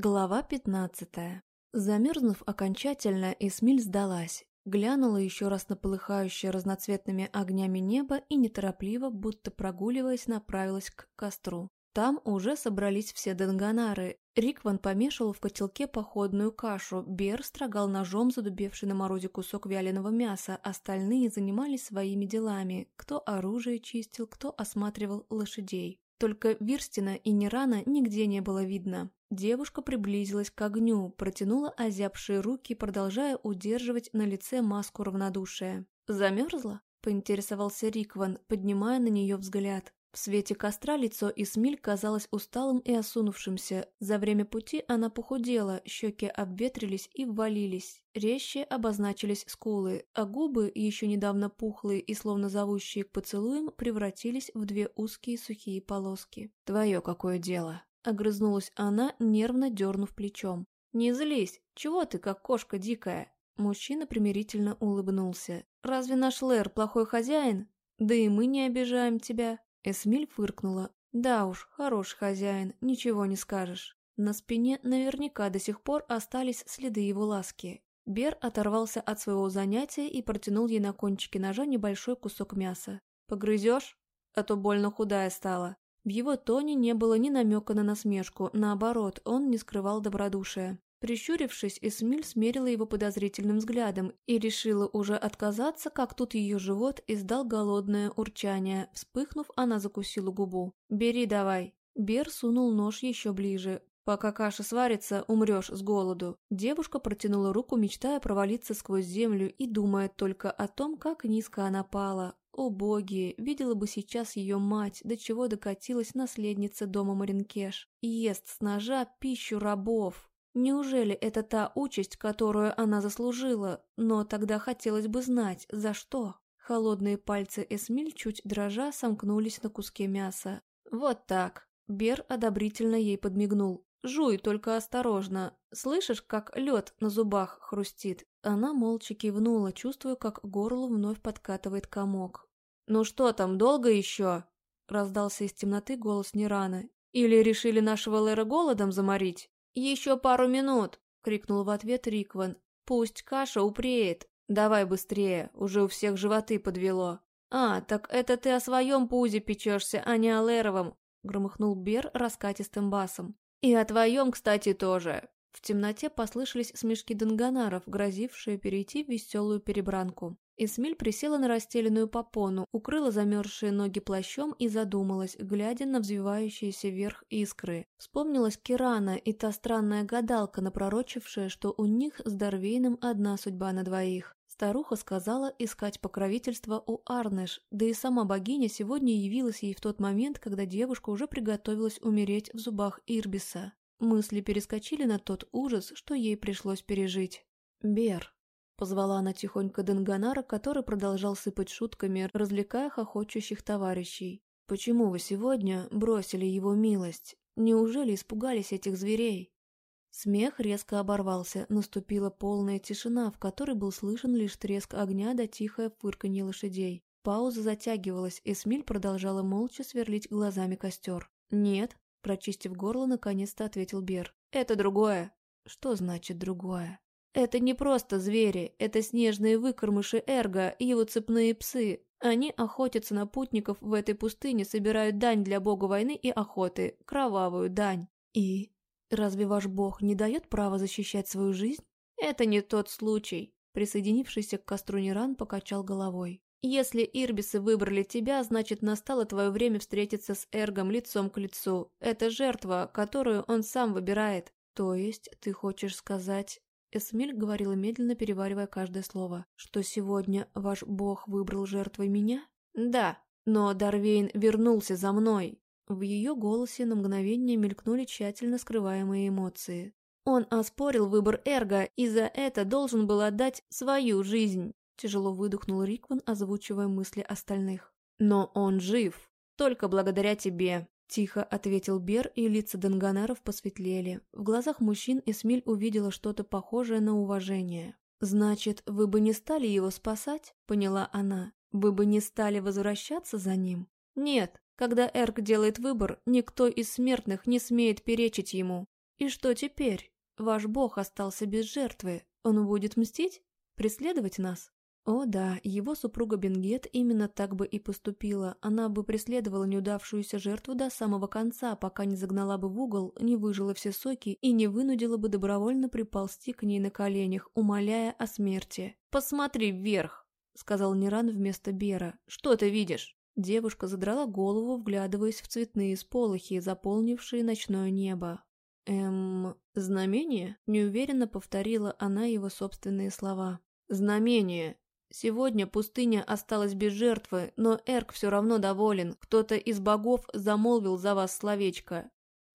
Глава пятнадцатая. Замерзнув окончательно, Эсмиль сдалась. Глянула еще раз на полыхающее разноцветными огнями небо и неторопливо, будто прогуливаясь, направилась к костру. Там уже собрались все денганары. Рикван помешивал в котелке походную кашу, Бер строгал ножом задубевший на морозе кусок вяленого мяса, остальные занимались своими делами, кто оружие чистил, кто осматривал лошадей. Только Вирстина и Нерана нигде не было видно. Девушка приблизилась к огню, протянула озябшие руки, продолжая удерживать на лице маску равнодушия. «Замерзла?» – поинтересовался Рикван, поднимая на нее взгляд. В свете костра лицо Исмиль казалось усталым и осунувшимся. За время пути она похудела, щеки обветрились и ввалились. Резче обозначились скулы, а губы, еще недавно пухлые и словно зовущие к поцелуям, превратились в две узкие сухие полоски. «Твое какое дело!» Огрызнулась она, нервно дернув плечом. «Не злись! Чего ты, как кошка дикая?» Мужчина примирительно улыбнулся. «Разве наш Лэр плохой хозяин? Да и мы не обижаем тебя!» Эсмиль фыркнула. «Да уж, хороший хозяин, ничего не скажешь». На спине наверняка до сих пор остались следы его ласки. Бер оторвался от своего занятия и протянул ей на кончике ножа небольшой кусок мяса. «Погрызешь? А то больно худая стала». В его тоне не было ни намека на насмешку, наоборот, он не скрывал добродушия. Прищурившись, Эсмиль смерила его подозрительным взглядом и решила уже отказаться, как тут ее живот издал голодное урчание. Вспыхнув, она закусила губу. «Бери давай». Бер сунул нож еще ближе. «Пока каша сварится, умрешь с голоду». Девушка протянула руку, мечтая провалиться сквозь землю и думая только о том, как низко она пала. О боги, видела бы сейчас ее мать, до чего докатилась наследница дома Маринкеш. Ест с ножа пищу рабов. Неужели это та участь, которую она заслужила? Но тогда хотелось бы знать, за что. Холодные пальцы Эсмиль чуть дрожа сомкнулись на куске мяса. Вот так. Бер одобрительно ей подмигнул. «Жуй, только осторожно. Слышишь, как лед на зубах хрустит?» Она молча кивнула, чувствуя, как горло вновь подкатывает комок. «Ну что там, долго еще?» — раздался из темноты голос Нирана. «Или решили нашего Лера голодом заморить?» «Еще пару минут!» — крикнул в ответ Рикван. «Пусть каша упреет. Давай быстрее, уже у всех животы подвело». «А, так это ты о своем пузе печешься, а не о Леровом!» — громыхнул Бер раскатистым басом. «И о твоем, кстати, тоже!» В темноте послышались смешки донганаров, грозившие перейти в веселую перебранку. Эсмиль присела на расстеленную попону, укрыла замерзшие ноги плащом и задумалась, глядя на взвивающиеся вверх искры. Вспомнилась Кирана и та странная гадалка, напророчившая, что у них с Дарвейном одна судьба на двоих. Старуха сказала искать покровительство у Арнеш, да и сама богиня сегодня явилась ей в тот момент, когда девушка уже приготовилась умереть в зубах Ирбиса. Мысли перескочили на тот ужас, что ей пришлось пережить. «Бер», Позвала она тихонько Денганара, который продолжал сыпать шутками, развлекая хохочущих товарищей. «Почему вы сегодня бросили его милость? Неужели испугались этих зверей?» Смех резко оборвался, наступила полная тишина, в которой был слышен лишь треск огня да тихое фырканье лошадей. Пауза затягивалась, и Смиль продолжала молча сверлить глазами костер. «Нет», – прочистив горло, наконец-то ответил Бер. «Это другое». «Что значит другое?» Это не просто звери, это снежные выкормыши Эрго и его цепные псы. Они охотятся на путников в этой пустыне, собирают дань для бога войны и охоты, кровавую дань. И разве ваш бог не дает права защищать свою жизнь? Это не тот случай. Присоединившийся к костру Неран покачал головой. Если Ирбисы выбрали тебя, значит настало твое время встретиться с Эргом лицом к лицу. Это жертва, которую он сам выбирает. То есть, ты хочешь сказать, Эсмиль говорила медленно, переваривая каждое слово. «Что сегодня ваш бог выбрал жертвой меня?» «Да, но Дарвейн вернулся за мной!» В ее голосе на мгновение мелькнули тщательно скрываемые эмоции. «Он оспорил выбор Эрга и за это должен был отдать свою жизнь!» Тяжело выдохнул Рикван, озвучивая мысли остальных. «Но он жив! Только благодаря тебе!» Тихо ответил Бер, и лица Данганаров посветлели. В глазах мужчин Эсмиль увидела что-то похожее на уважение. «Значит, вы бы не стали его спасать?» – поняла она. «Вы бы не стали возвращаться за ним?» «Нет, когда Эрк делает выбор, никто из смертных не смеет перечить ему». И что теперь? Ваш бог остался без жертвы. Он будет мстить? Преследовать нас? О да, его супруга Бенгет именно так бы и поступила. Она бы преследовала неудавшуюся жертву до самого конца, пока не загнала бы в угол, не выжила все соки и не вынудила бы добровольно приползти к ней на коленях, умоляя о смерти. «Посмотри вверх!» — сказал Ниран вместо Бера. «Что ты видишь?» Девушка задрала голову, вглядываясь в цветные сполохи, заполнившие ночное небо. «Эм... знамение?» — неуверенно повторила она его собственные слова. «Знамение!» Сегодня пустыня осталась без жертвы, но Эрк все равно доволен. Кто-то из богов замолвил за вас словечко.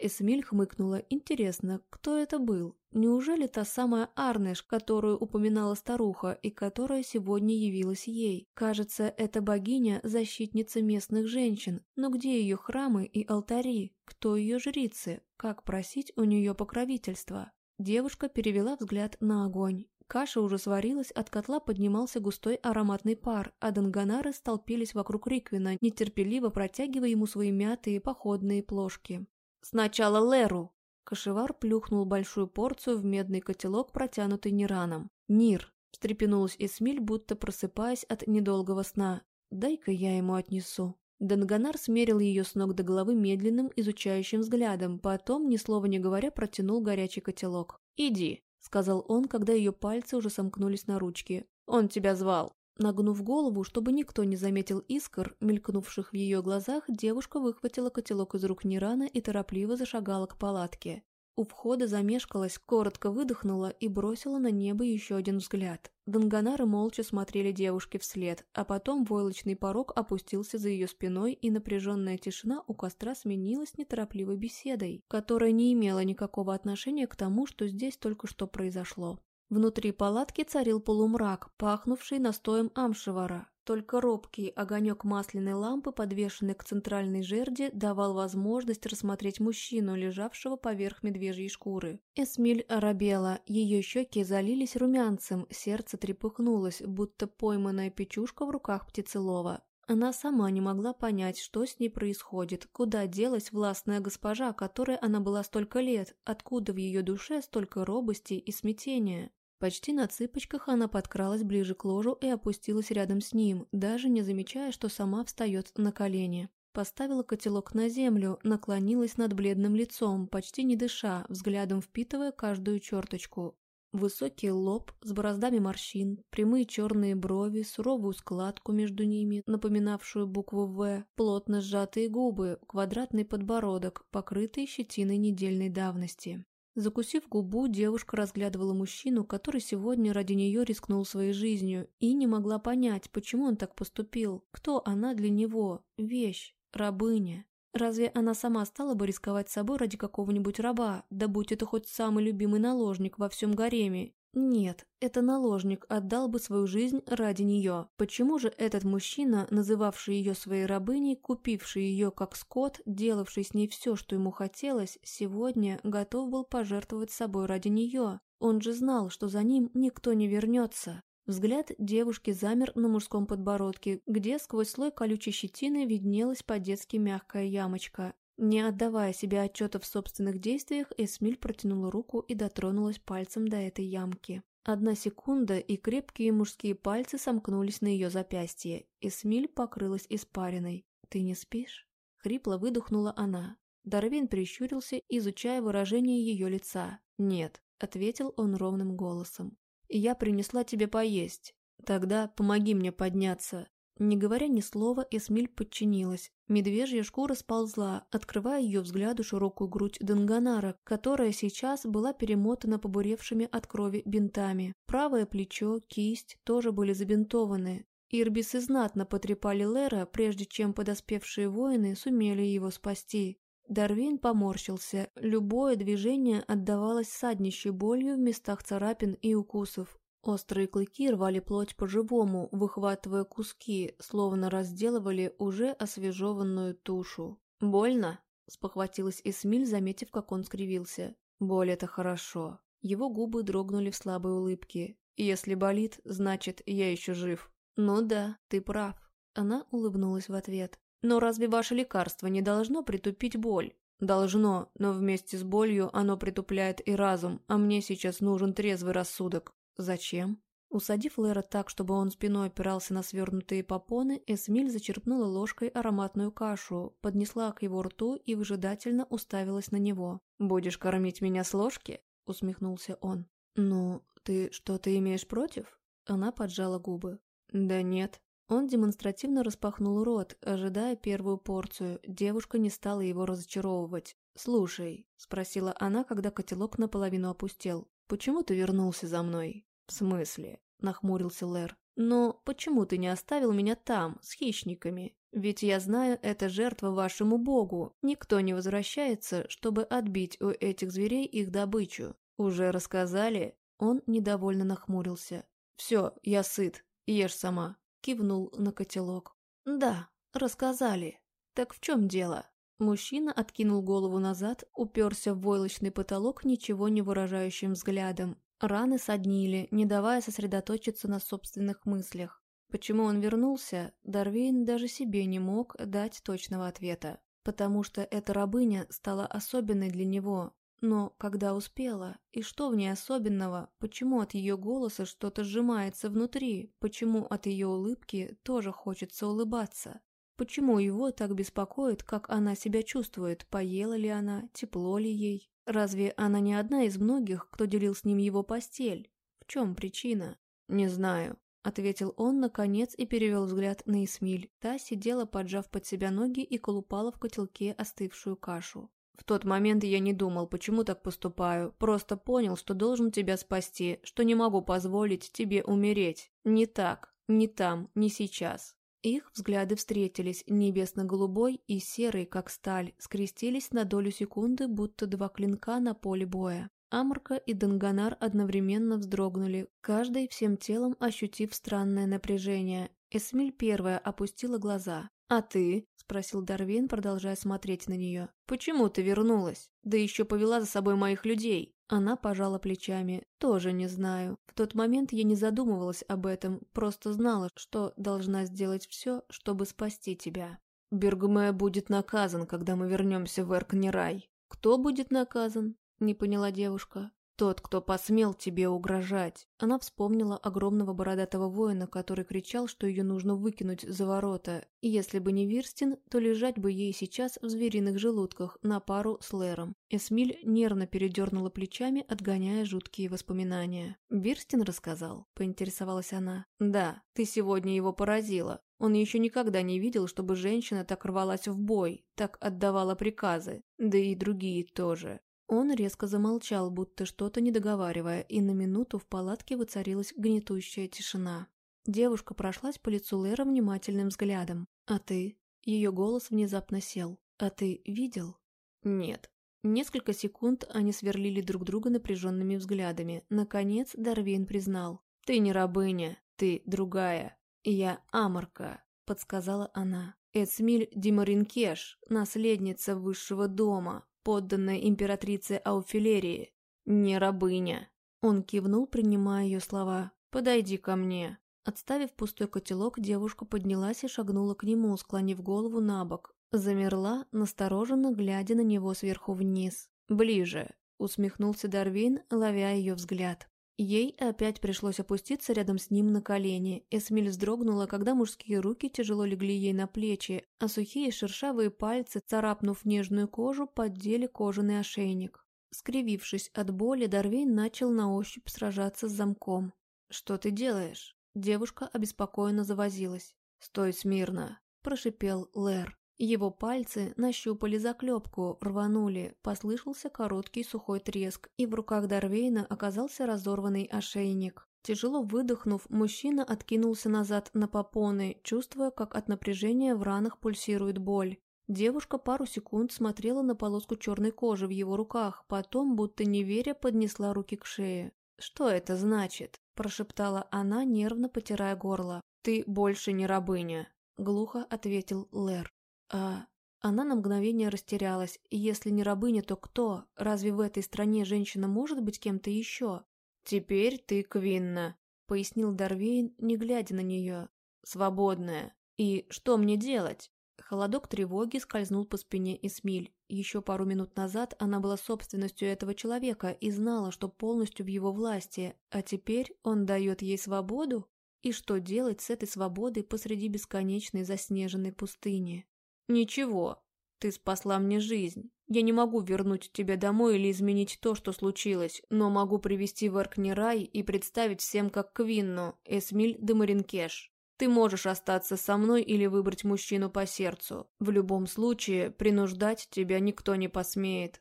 Эсмиль хмыкнула. Интересно, кто это был? Неужели та самая Арнеш, которую упоминала старуха и которая сегодня явилась ей? Кажется, это богиня – защитница местных женщин. Но где ее храмы и алтари? Кто ее жрицы? Как просить у нее покровительства? Девушка перевела взгляд на огонь. Каша уже сварилась, от котла поднимался густой ароматный пар, а данганары столпились вокруг Риквина, нетерпеливо протягивая ему свои мятые походные плошки. «Сначала Леру!» Кашевар плюхнул большую порцию в медный котелок, протянутый Нираном. «Нир!» – встрепенулась Эсмиль, будто просыпаясь от недолгого сна. «Дай-ка я ему отнесу». Данганар смерил ее с ног до головы медленным, изучающим взглядом, потом, ни слова не говоря, протянул горячий котелок. «Иди!» — сказал он, когда ее пальцы уже сомкнулись на ручке. «Он тебя звал!» Нагнув голову, чтобы никто не заметил искр, мелькнувших в ее глазах, девушка выхватила котелок из рук Нирана и торопливо зашагала к палатке. У входа замешкалась, коротко выдохнула и бросила на небо еще один взгляд. Данганары молча смотрели девушке вслед, а потом войлочный порог опустился за ее спиной, и напряженная тишина у костра сменилась неторопливой беседой, которая не имела никакого отношения к тому, что здесь только что произошло. Внутри палатки царил полумрак, пахнувший настоем амшевара. Только робкий огонек масляной лампы, подвешенный к центральной жерди, давал возможность рассмотреть мужчину, лежавшего поверх медвежьей шкуры. Эсмиль оробела, ее щеки залились румянцем, сердце трепыхнулось, будто пойманная печушка в руках птицелова. Она сама не могла понять, что с ней происходит, куда делась властная госпожа, которой она была столько лет, откуда в ее душе столько робости и смятения. Почти на цыпочках она подкралась ближе к ложу и опустилась рядом с ним, даже не замечая, что сама встает на колени. Поставила котелок на землю, наклонилась над бледным лицом, почти не дыша, взглядом впитывая каждую черточку. Высокий лоб с бороздами морщин, прямые черные брови, суровую складку между ними, напоминавшую букву «В», плотно сжатые губы, квадратный подбородок, покрытый щетиной недельной давности. Закусив губу, девушка разглядывала мужчину, который сегодня ради нее рискнул своей жизнью, и не могла понять, почему он так поступил. Кто она для него? Вещь, рабыня. Разве она сама стала бы рисковать собой ради какого-нибудь раба, да будь это хоть самый любимый наложник во всем гареме? Нет, это наложник отдал бы свою жизнь ради нее. Почему же этот мужчина, называвший ее своей рабыней, купивший ее как скот, делавший с ней все, что ему хотелось, сегодня готов был пожертвовать собой ради нее? Он же знал, что за ним никто не вернется. Взгляд девушки замер на мужском подбородке, где сквозь слой колючей щетины виднелась по-детски мягкая ямочка. Не отдавая себе отчета в собственных действиях, Эсмиль протянула руку и дотронулась пальцем до этой ямки. Одна секунда, и крепкие мужские пальцы сомкнулись на ее запястье. Эсмиль покрылась испариной. «Ты не спишь?» Хрипло выдохнула она. Дарвин прищурился, изучая выражение ее лица. «Нет», — ответил он ровным голосом. «Я принесла тебе поесть. Тогда помоги мне подняться. Не говоря ни слова, Эсмиль подчинилась. Медвежья шкура сползла, открывая ее взгляду широкую грудь Данганара, которая сейчас была перемотана побуревшими от крови бинтами. Правое плечо, кисть тоже были забинтованы. Ирбисы знатно потрепали Лера, прежде чем подоспевшие воины сумели его спасти. Дарвин поморщился. Любое движение отдавалось саднищей болью в местах царапин и укусов. Острые клыки рвали плоть по-живому, выхватывая куски, словно разделывали уже освежеванную тушу. «Больно?» – спохватилась Эсмиль, заметив, как он скривился. «Боль – это хорошо». Его губы дрогнули в слабой улыбке. «Если болит, значит, я еще жив». «Ну да, ты прав». Она улыбнулась в ответ. «Но разве ваше лекарство не должно притупить боль?» Должно, но вместе с болью оно притупляет и разум, а мне сейчас нужен трезвый рассудок. Зачем? Усадив Лера так, чтобы он спиной опирался на свернутые попоны, Эсмиль зачерпнула ложкой ароматную кашу, поднесла к его рту и выжидательно уставилась на него. «Будешь кормить меня с ложки?» — усмехнулся он. «Ну, ты что-то имеешь против?» Она поджала губы. «Да нет». Он демонстративно распахнул рот, ожидая первую порцию. Девушка не стала его разочаровывать. «Слушай», — спросила она, когда котелок наполовину опустел, — «почему ты вернулся за мной?» «В смысле?» — нахмурился Лэр. «Но почему ты не оставил меня там, с хищниками? Ведь я знаю, это жертва вашему богу. Никто не возвращается, чтобы отбить у этих зверей их добычу. Уже рассказали?» Он недовольно нахмурился. «Все, я сыт. Ешь сама», — кивнул на котелок. «Да, рассказали. Так в чем дело?» Мужчина откинул голову назад, уперся в войлочный потолок ничего не выражающим взглядом. Раны соднили, не давая сосредоточиться на собственных мыслях. Почему он вернулся, Дарвейн даже себе не мог дать точного ответа. Потому что эта рабыня стала особенной для него, но когда успела? И что в ней особенного? Почему от ее голоса что-то сжимается внутри? Почему от ее улыбки тоже хочется улыбаться? Почему его так беспокоит, как она себя чувствует? Поела ли она? Тепло ли ей? Разве она не одна из многих, кто делил с ним его постель? В чем причина? Не знаю. — ответил он, наконец, и перевел взгляд на Исмиль. Та сидела, поджав под себя ноги и колупала в котелке остывшую кашу. В тот момент я не думал, почему так поступаю, просто понял, что должен тебя спасти, что не могу позволить тебе умереть. Не так, не там, не сейчас. Их взгляды встретились, небесно-голубой и серый, как сталь, скрестились на долю секунды, будто два клинка на поле боя. Амурка и Данганар одновременно вздрогнули, каждый всем телом ощутив странное напряжение. Эсмиль первая опустила глаза. «А ты?» – спросил Дарвин, продолжая смотреть на нее. «Почему ты вернулась? Да еще повела за собой моих людей!» Она пожала плечами. «Тоже не знаю. В тот момент я не задумывалась об этом, просто знала, что должна сделать все, чтобы спасти тебя». «Бергме будет наказан, когда мы вернемся в Эркнерай». «Кто будет наказан?» – не поняла девушка. «Тот, кто посмел тебе угрожать». Она вспомнила огромного бородатого воина, который кричал, что ее нужно выкинуть за ворота, и если бы не Вирстин, то лежать бы ей сейчас в звериных желудках на пару с Лером. Эсмиль нервно передернула плечами, отгоняя жуткие воспоминания. «Вирстин рассказал?» – поинтересовалась она. «Да, ты сегодня его поразила. Он еще никогда не видел, чтобы женщина так рвалась в бой, так отдавала приказы. Да и другие тоже. Он резко замолчал, будто что-то недоговаривая, и на минуту в палатке воцарилась гнетущая тишина. Девушка прошлась по лицу Лера внимательным взглядом. «А ты?» Ее голос внезапно сел. «А ты видел?» «Нет». Несколько секунд они сверлили друг друга напряженными взглядами. Наконец Дарвин признал. «Ты не рабыня, ты другая. Я Амарка», — подсказала она. «Эцмиль Димаринкеш, наследница высшего дома, подданная императрице Ауфилерии, не рабыня. Он кивнул, принимая ее слова. «Подойди ко мне». Отставив пустой котелок, девушка поднялась и шагнула к нему, склонив голову на бок. Замерла, настороженно глядя на него сверху вниз. «Ближе», — усмехнулся Дарвин, ловя ее взгляд. Ей опять пришлось опуститься рядом с ним на колени. Эсмиль вздрогнула, когда мужские руки тяжело легли ей на плечи, а сухие шершавые пальцы, царапнув нежную кожу, поддели кожаный ошейник. Скривившись от боли, Дарвейн начал на ощупь сражаться с замком. «Что ты делаешь?» Девушка обеспокоенно завозилась. «Стой смирно», – прошипел Лэр. Его пальцы нащупали заклепку, рванули, послышался короткий сухой треск, и в руках Дарвейна оказался разорванный ошейник. Тяжело выдохнув, мужчина откинулся назад на попоны, чувствуя, как от напряжения в ранах пульсирует боль. Девушка пару секунд смотрела на полоску черной кожи в его руках, потом, будто не веря, поднесла руки к шее. «Что это значит?» – прошептала она, нервно потирая горло. «Ты больше не рабыня», – глухо ответил Лэр. А она на мгновение растерялась. Если не рабыня, то кто? Разве в этой стране женщина может быть кем-то еще? «Теперь ты Квинна», — пояснил Дарвейн, не глядя на нее. «Свободная. И что мне делать?» Холодок тревоги скользнул по спине Эсмиль. Еще пару минут назад она была собственностью этого человека и знала, что полностью в его власти, а теперь он дает ей свободу? И что делать с этой свободой посреди бесконечной заснеженной пустыни? «Ничего, ты спасла мне жизнь. Я не могу вернуть тебя домой или изменить то, что случилось, но могу привести в Аркнерай и представить всем как Квинну, Эсмиль де Маринкеш. Ты можешь остаться со мной или выбрать мужчину по сердцу. В любом случае, принуждать тебя никто не посмеет».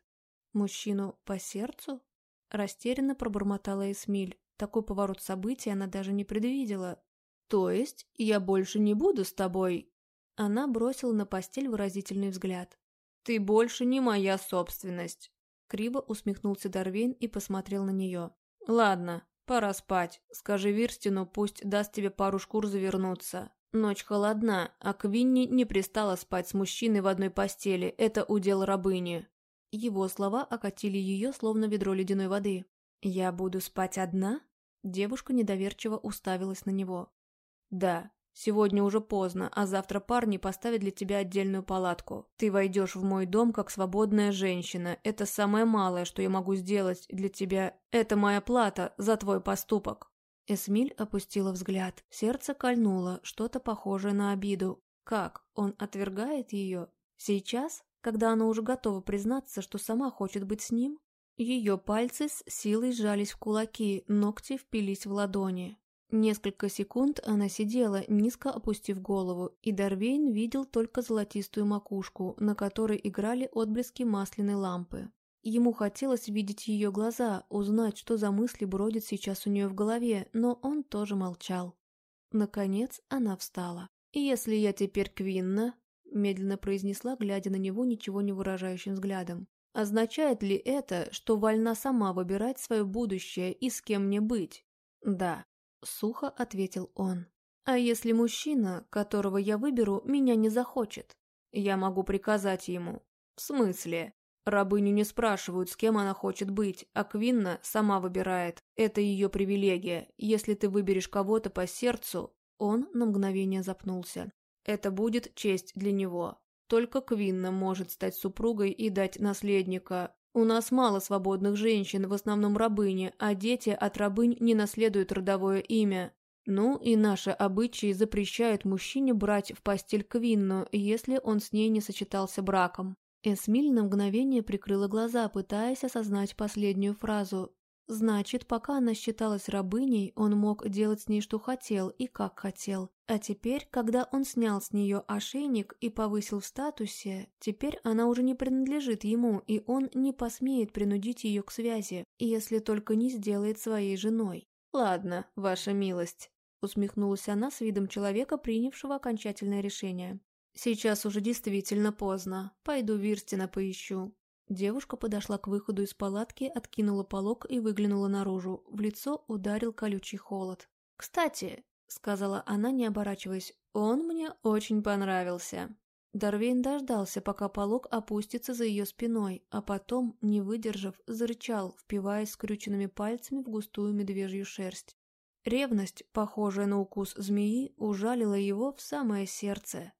«Мужчину по сердцу?» Растерянно пробормотала Эсмиль. Такой поворот событий она даже не предвидела. «То есть я больше не буду с тобой?» Она бросила на постель выразительный взгляд. «Ты больше не моя собственность!» Криво усмехнулся Дарвейн и посмотрел на нее. «Ладно, пора спать. Скажи Вирстину, пусть даст тебе пару шкур завернуться. Ночь холодна, а Квинни не пристала спать с мужчиной в одной постели. Это удел рабыни». Его слова окатили ее, словно ведро ледяной воды. «Я буду спать одна?» Девушка недоверчиво уставилась на него. «Да, Сегодня уже поздно, а завтра парни поставят для тебя отдельную палатку. Ты войдешь в мой дом как свободная женщина. Это самое малое, что я могу сделать для тебя. Это моя плата за твой поступок». Эсмиль опустила взгляд. Сердце кольнуло, что-то похожее на обиду. Как? Он отвергает ее? Сейчас? Когда она уже готова признаться, что сама хочет быть с ним? Ее пальцы с силой сжались в кулаки, ногти впились в ладони. Несколько секунд она сидела, низко опустив голову, и Дарвейн видел только золотистую макушку, на которой играли отблески масляной лампы. Ему хотелось видеть ее глаза, узнать, что за мысли бродят сейчас у нее в голове, но он тоже молчал. Наконец она встала. «Если я теперь Квинна», — медленно произнесла, глядя на него ничего не выражающим взглядом, «означает ли это, что вольна сама выбирать свое будущее и с кем мне быть?» «Да», — сухо ответил он. «А если мужчина, которого я выберу, меня не захочет? Я могу приказать ему». «В смысле?» Рабыню не спрашивают, с кем она хочет быть, а Квинна сама выбирает. Это ее привилегия. Если ты выберешь кого-то по сердцу... Он на мгновение запнулся. Это будет честь для него. Только Квинна может стать супругой и дать наследника, у нас мало свободных женщин, в основном рабыни, а дети от рабынь не наследуют родовое имя. Ну и наши обычаи запрещают мужчине брать в постель Квинну, если он с ней не сочетался браком. Эсмиль на мгновение прикрыла глаза, пытаясь осознать последнюю фразу. Значит, пока она считалась рабыней, он мог делать с ней что хотел и как хотел. А теперь, когда он снял с нее ошейник и повысил в статусе, теперь она уже не принадлежит ему, и он не посмеет принудить ее к связи, если только не сделает своей женой. «Ладно, ваша милость», — усмехнулась она с видом человека, принявшего окончательное решение. «Сейчас уже действительно поздно. Пойду Вирстина поищу. Девушка подошла к выходу из палатки, откинула полог и выглянула наружу. В лицо ударил колючий холод. «Кстати», — сказала она, не оборачиваясь, — «он мне очень понравился». Дарвейн дождался, пока полог опустится за ее спиной, а потом, не выдержав, зарычал, впиваясь скрюченными пальцами в густую медвежью шерсть. Ревность, похожая на укус змеи, ужалила его в самое сердце.